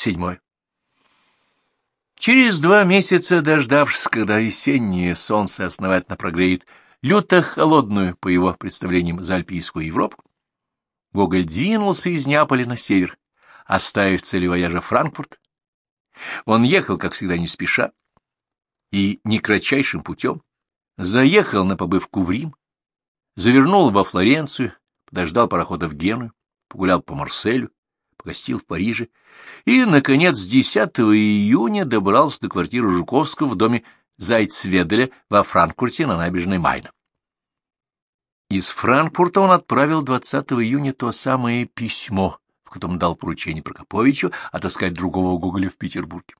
Седьмое. Через два месяца, дождавшись, когда весеннее солнце основательно прогреет люто холодную, по его представлениям, заальпийскую Европу, Гоголь двинулся из Неаполя на север, оставив цели вояжа Франкфурт. Он ехал, как всегда, не спеша, и не кратчайшим путем, заехал на побывку в Рим, завернул во Флоренцию, подождал парохода в Геную, погулял по Марселю, погостил в Париже и, наконец, 10 июня добрался до квартиры Жуковского в доме Зайцведеля во Франкфурте на набережной Майна. Из Франкфурта он отправил 20 июня то самое письмо, в котором дал поручение Прокоповичу отыскать другого Гоголя в Петербурге.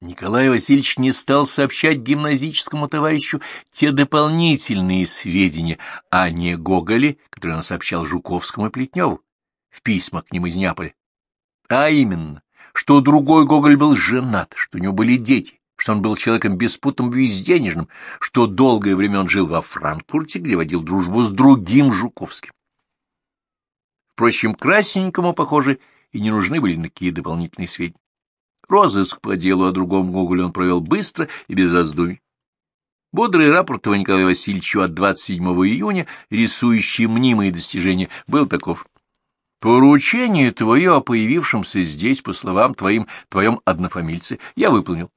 Николай Васильевич не стал сообщать гимназическому товарищу те дополнительные сведения о не Гоголе, которые он сообщал Жуковскому и Плетневу в письмах к ним из Неаполя. А именно, что другой Гоголь был женат, что у него были дети, что он был человеком беспутным и безденежным, что долгое время он жил во Франкфурте, где водил дружбу с другим Жуковским. Впрочем, красненькому, похоже, и не нужны были такие дополнительные сведения. Розыск по делу о другом Гоголе он провел быстро и без раздумий. Бодрый рапорт Николаю Васильевичу от 27 июня, рисующий мнимые достижения, был таков. Поручение твое о появившемся здесь, по словам твоим, твоем однофамильце, я выполнил.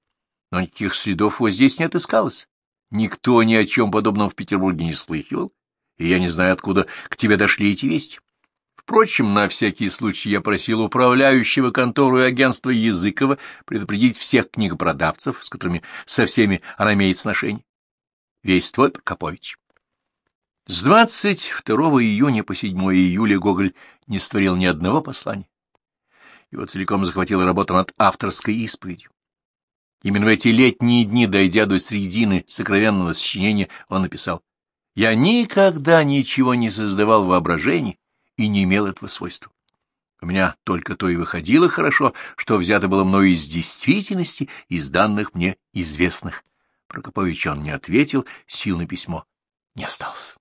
Но никаких следов его здесь не отыскалось. Никто ни о чем подобном в Петербурге не слыхивал, и я не знаю, откуда к тебе дошли эти вести. Впрочем, на всякий случай я просил управляющего контору и агентства Языкова предупредить всех книгопродавцев, с которыми со всеми она имеет сношение. Весь твой Прокопович. С 22 июня по 7 июля Гоголь не створил ни одного послания. Его целиком захватила работа над авторской исповедью. Именно в эти летние дни, дойдя до середины сокровенного сочинения, он написал «Я никогда ничего не создавал в воображении и не имел этого свойства. У меня только то и выходило хорошо, что взято было мною из действительности, из данных мне известных». Прокопович он не ответил, сил на письмо не осталось.